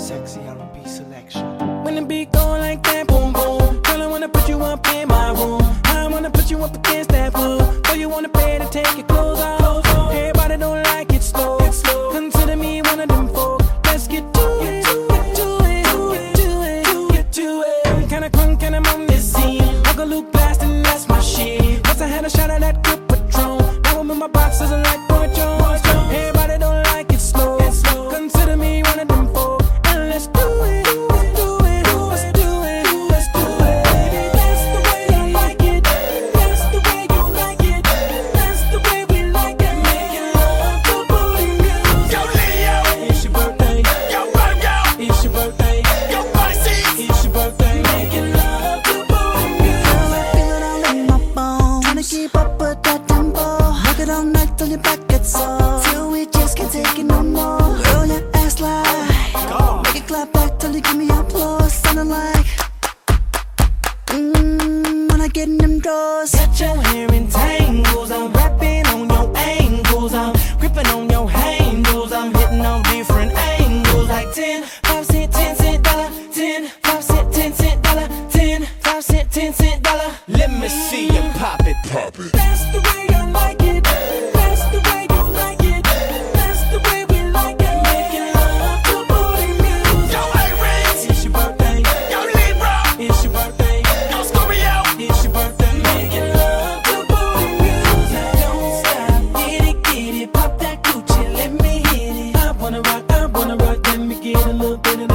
sexy R&B selection. When the beat go like that, boom boom. Girl, I wanna put you up in my room. I wanna put you up against that wall. So you wanna pay to take your clothes off. Everybody don't like it slow. Consider me one of them folk. Let's get to it. Get to it. Get to it. Get to it. Kinda crunk, kinda on this scene. Uncle Luke blasting, that's my shit. Once I had a shot of that good Patron. Now I'm in my boxes and like Boy Jones. It all night till your back gets sore. Till we just can't take it no more. Girl, your ass like. Make it clap back till you give me applause. Sounding like. Mmm, when I get in them drawers. Got your hair in tangles. I'm see you pop it. Pop it. That's the way I like it. That's the way you like it. That's the way we like it. Making love to booty music. Yo, hey, Rings. It's your birthday. Yo, Libra. It's your birthday. Yo, Scorpio. It's your birthday. Making love to booty music. Don't stop. Get it, get it. Pop that Gucci. Let me hit it. I wanna rock. I wanna rock. Let me get a little bit of